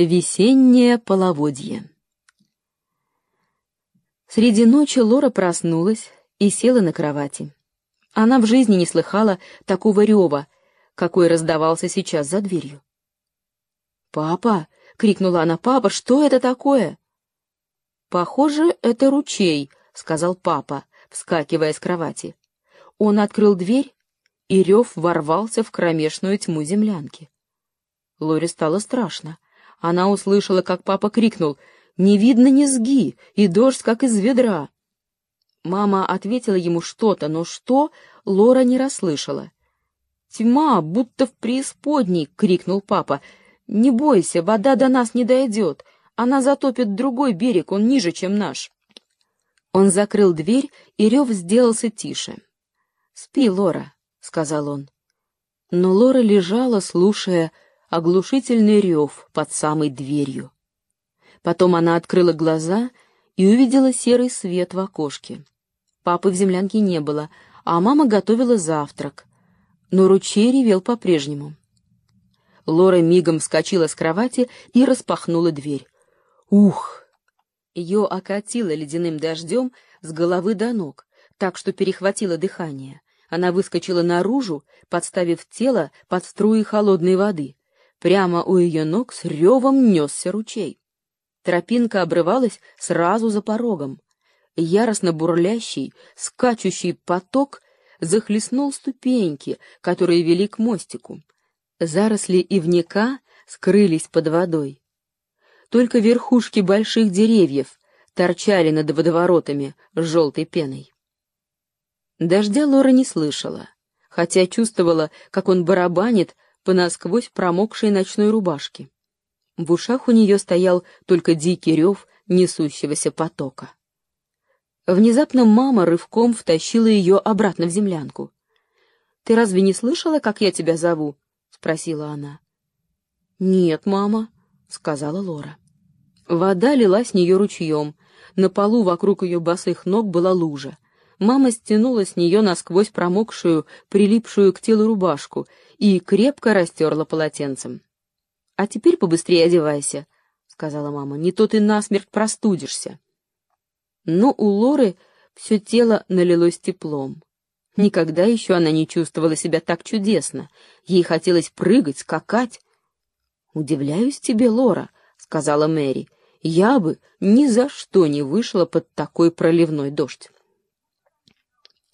Весеннее половодье Среди ночи Лора проснулась и села на кровати. Она в жизни не слыхала такого рева, какой раздавался сейчас за дверью. «Папа!» — крикнула она. «Папа, что это такое?» «Похоже, это ручей», — сказал папа, вскакивая с кровати. Он открыл дверь, и рев ворвался в кромешную тьму землянки. Лоре стало страшно. Она услышала, как папа крикнул «Не видно низги, и дождь, как из ведра». Мама ответила ему что-то, но что Лора не расслышала. «Тьма, будто в преисподней!» — крикнул папа. «Не бойся, вода до нас не дойдет. Она затопит другой берег, он ниже, чем наш». Он закрыл дверь, и рев сделался тише. «Спи, Лора», — сказал он. Но Лора лежала, слушая оглушительный рев под самой дверью. Потом она открыла глаза и увидела серый свет в окошке. Папы в землянке не было, а мама готовила завтрак. Но ручей ревел по-прежнему. Лора мигом вскочила с кровати и распахнула дверь. Ух! Ее окатило ледяным дождем с головы до ног, так что перехватило дыхание. Она выскочила наружу, подставив тело под струи холодной воды. Прямо у ее ног с ревом несся ручей. Тропинка обрывалась сразу за порогом. Яростно бурлящий, скачущий поток захлестнул ступеньки, которые вели к мостику. Заросли ивника скрылись под водой. Только верхушки больших деревьев торчали над водоворотами с желтой пеной. Дождя Лора не слышала, хотя чувствовала, как он барабанит по насквозь промокшей ночной рубашке. В ушах у нее стоял только дикий рев несущегося потока. Внезапно мама рывком втащила ее обратно в землянку. — Ты разве не слышала, как я тебя зову? — спросила она. — Нет, мама, — сказала Лора. Вода лилась с нее ручьем. На полу вокруг ее босых ног была лужа. Мама стянула с нее насквозь промокшую, прилипшую к телу рубашку и крепко растерла полотенцем. — А теперь побыстрее одевайся, — сказала мама, — не то ты насмерть простудишься. Но у Лоры все тело налилось теплом. Никогда еще она не чувствовала себя так чудесно. Ей хотелось прыгать, скакать. — Удивляюсь тебе, Лора, — сказала Мэри. — Я бы ни за что не вышла под такой проливной дождь.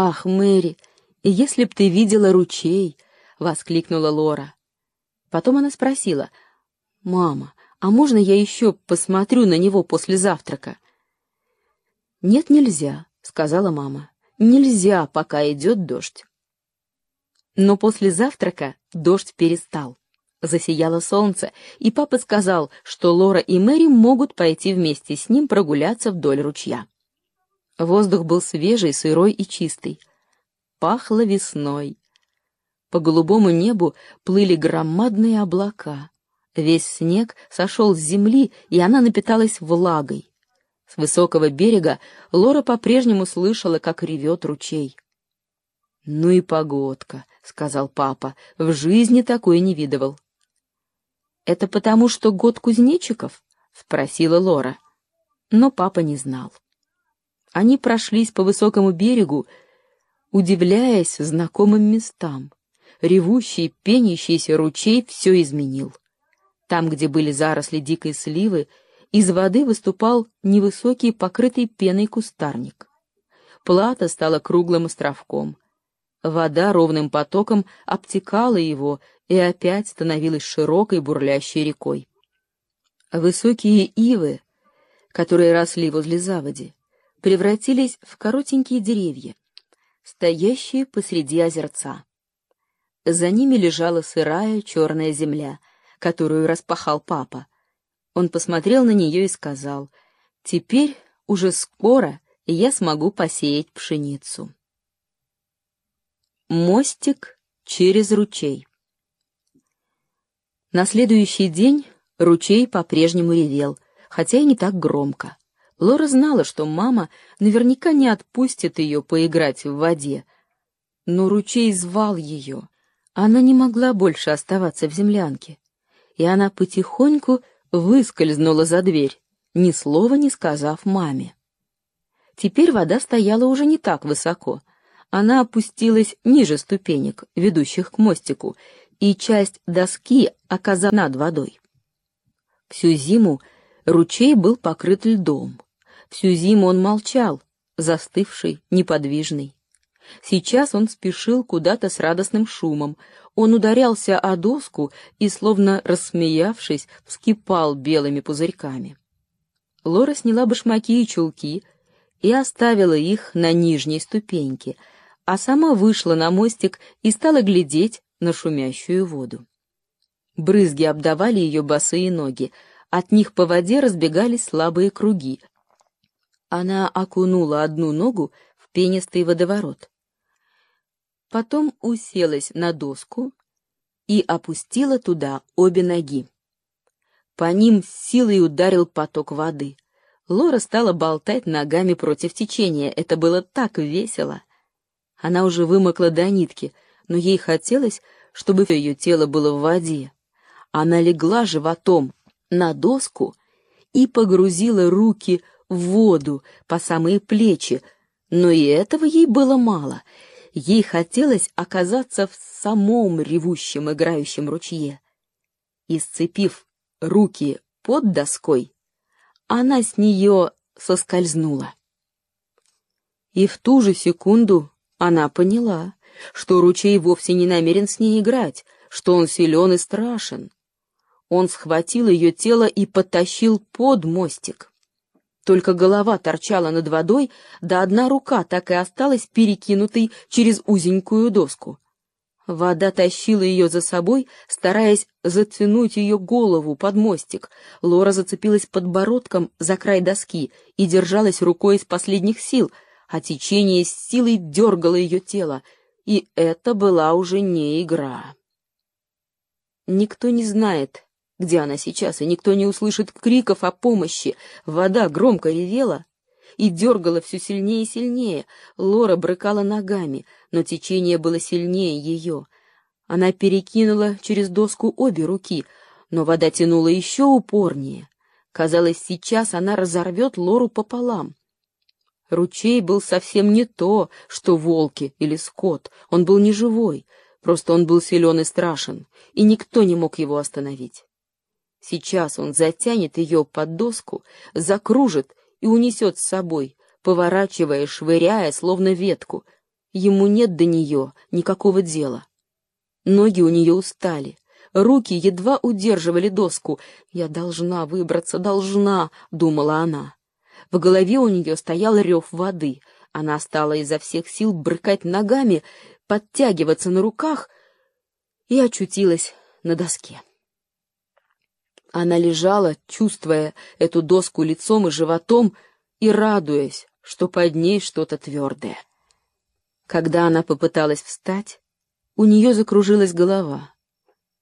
«Ах, Мэри, если б ты видела ручей!» — воскликнула Лора. Потом она спросила, «Мама, а можно я еще посмотрю на него после завтрака?» «Нет, нельзя», — сказала мама. «Нельзя, пока идет дождь». Но после завтрака дождь перестал. Засияло солнце, и папа сказал, что Лора и Мэри могут пойти вместе с ним прогуляться вдоль ручья. Воздух был свежий, сырой и чистый. Пахло весной. По голубому небу плыли громадные облака. Весь снег сошел с земли, и она напиталась влагой. С высокого берега Лора по-прежнему слышала, как ревет ручей. — Ну и погодка, — сказал папа, — в жизни такой не видывал. — Это потому, что год кузнечиков? — спросила Лора. Но папа не знал. Они прошлись по высокому берегу, удивляясь знакомым местам. Ревущий, пенящийся ручей все изменил. Там, где были заросли дикой сливы, из воды выступал невысокий, покрытый пеной кустарник. Плата стала круглым островком. Вода ровным потоком обтекала его и опять становилась широкой бурлящей рекой. Высокие ивы, которые росли возле заводи, превратились в коротенькие деревья, стоящие посреди озерца. За ними лежала сырая черная земля, которую распахал папа. Он посмотрел на нее и сказал, «Теперь уже скоро я смогу посеять пшеницу». Мостик через ручей На следующий день ручей по-прежнему ревел, хотя и не так громко. Лора знала, что мама наверняка не отпустит ее поиграть в воде. Но ручей звал ее. Она не могла больше оставаться в землянке. И она потихоньку выскользнула за дверь, ни слова не сказав маме. Теперь вода стояла уже не так высоко. Она опустилась ниже ступенек, ведущих к мостику, и часть доски оказалась над водой. Всю зиму ручей был покрыт льдом. Всю зиму он молчал, застывший, неподвижный. Сейчас он спешил куда-то с радостным шумом. Он ударялся о доску и, словно рассмеявшись, вскипал белыми пузырьками. Лора сняла башмаки и чулки и оставила их на нижней ступеньке, а сама вышла на мостик и стала глядеть на шумящую воду. Брызги обдавали ее босые ноги, от них по воде разбегались слабые круги. Она окунула одну ногу в пенистый водоворот. Потом уселась на доску и опустила туда обе ноги. По ним силой ударил поток воды. Лора стала болтать ногами против течения. Это было так весело. Она уже вымокла до нитки, но ей хотелось, чтобы ее тело было в воде. Она легла животом на доску и погрузила руки в воду по самые плечи, но и этого ей было мало. Ей хотелось оказаться в самом ревущем играющем ручье. И сцепив руки под доской, она с нее соскользнула. И в ту же секунду она поняла, что ручей вовсе не намерен с ней играть, что он силен и страшен. Он схватил ее тело и потащил под мостик. Только голова торчала над водой, да одна рука так и осталась перекинутой через узенькую доску. Вода тащила ее за собой, стараясь затянуть ее голову под мостик. Лора зацепилась подбородком за край доски и держалась рукой из последних сил, а течение с силой дергало ее тело, и это была уже не игра. Никто не знает, где она сейчас, и никто не услышит криков о помощи. Вода громко ревела и дергала все сильнее и сильнее. Лора брыкала ногами, но течение было сильнее ее. Она перекинула через доску обе руки, но вода тянула еще упорнее. Казалось, сейчас она разорвет Лору пополам. Ручей был совсем не то, что волки или скот. Он был не живой, просто он был силен и страшен, и никто не мог его остановить. Сейчас он затянет ее под доску, закружит и унесет с собой, поворачивая, швыряя, словно ветку. Ему нет до нее никакого дела. Ноги у нее устали, руки едва удерживали доску. «Я должна выбраться, должна», — думала она. В голове у нее стоял рев воды. Она стала изо всех сил брыкать ногами, подтягиваться на руках и очутилась на доске. Она лежала, чувствуя эту доску лицом и животом и радуясь, что под ней что-то твердое. Когда она попыталась встать, у нее закружилась голова.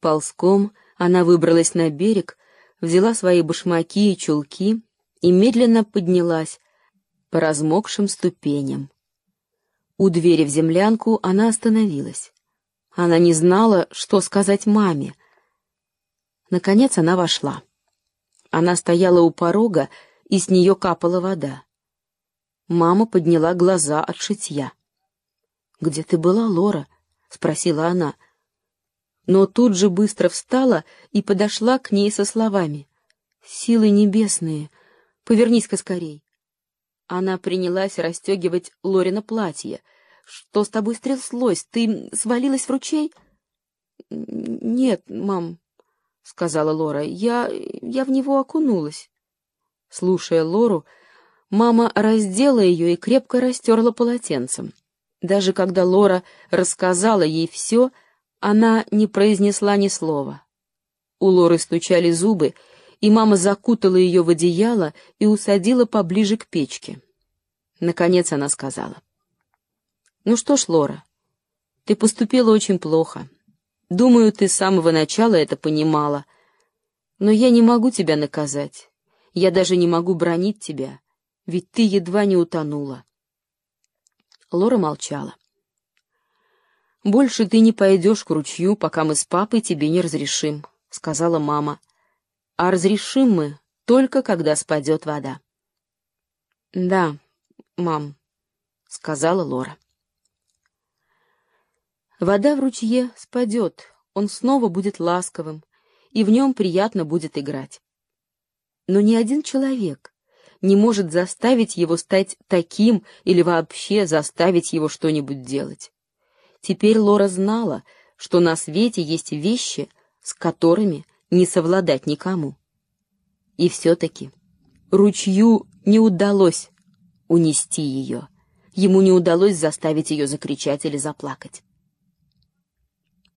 Ползком она выбралась на берег, взяла свои башмаки и чулки и медленно поднялась по размокшим ступеням. У двери в землянку она остановилась. Она не знала, что сказать маме, Наконец она вошла. Она стояла у порога, и с нее капала вода. Мама подняла глаза от шитья. «Где ты была, Лора?» — спросила она. Но тут же быстро встала и подошла к ней со словами. «Силы небесные, повернись-ка скорей». Она принялась расстегивать Лорина платье. «Что с тобой стряслось? Ты свалилась в ручей?» «Нет, мам, — сказала Лора. «Я... я в него окунулась». Слушая Лору, мама раздела ее и крепко растерла полотенцем. Даже когда Лора рассказала ей все, она не произнесла ни слова. У Лоры стучали зубы, и мама закутала ее в одеяло и усадила поближе к печке. Наконец она сказала. «Ну что ж, Лора, ты поступила очень плохо. Думаю, ты с самого начала это понимала. Но я не могу тебя наказать. Я даже не могу бронить тебя, ведь ты едва не утонула. Лора молчала. «Больше ты не пойдешь к ручью, пока мы с папой тебе не разрешим», — сказала мама. а разрешим мы только когда спадет вода. Да, мам, сказала Лора. Вода в ручье спадет, он снова будет ласковым, и в нем приятно будет играть. Но ни один человек не может заставить его стать таким или вообще заставить его что-нибудь делать. Теперь Лора знала, что на свете есть вещи, с которыми не совладать никому. И все-таки ручью не удалось унести ее. Ему не удалось заставить ее закричать или заплакать.